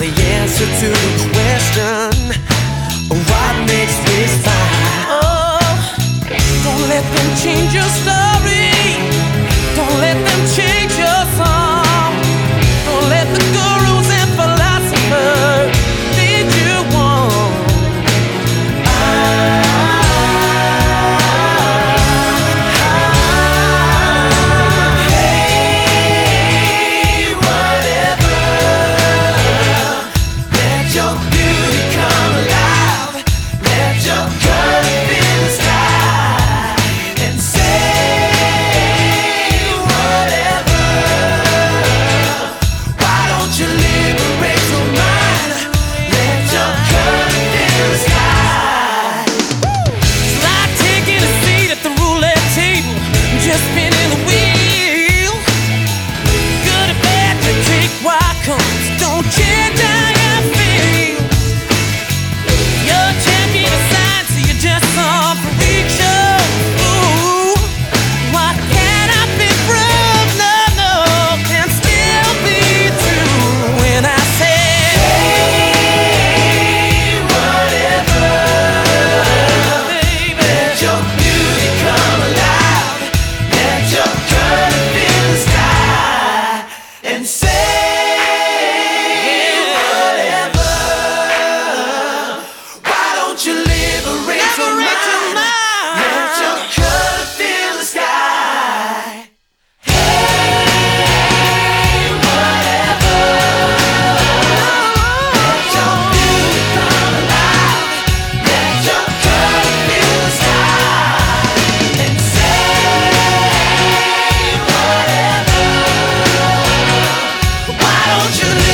the answer to the question What makes this fire? Oh, don't let them change your style Don't you